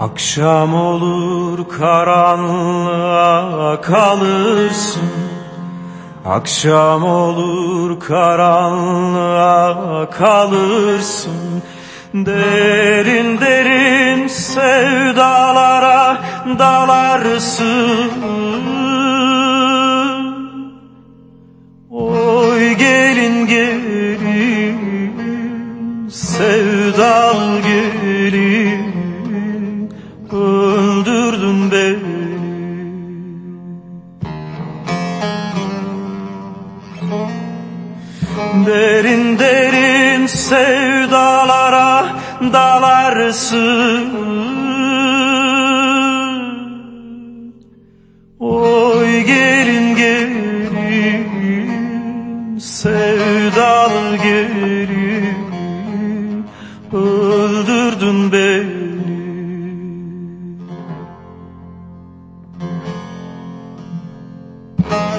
Akşam olur karanlığa kalırsın. Akşam olur karanlığa kalırsın. Derin derin sevdalara dalarsın. Oy gelin gelin sevdal Öldürdün beni. Derin derin sevdalara dalarsın. Oy gelin gelin sevdal gelin. Öldürdün beni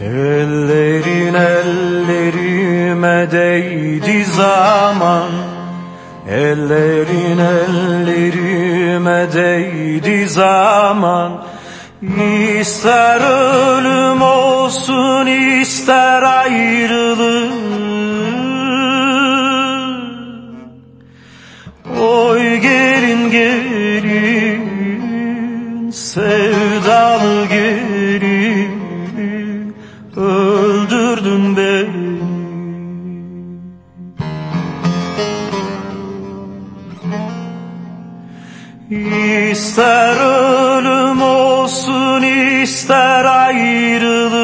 Ellerin ellerime değdi zaman. Ellerin ellerime değdi zaman. İster ölüm olsun ister ayrılık. Oy gelin gelin sevdalı üzdün beni İster ölüm olsun ister ayrılık.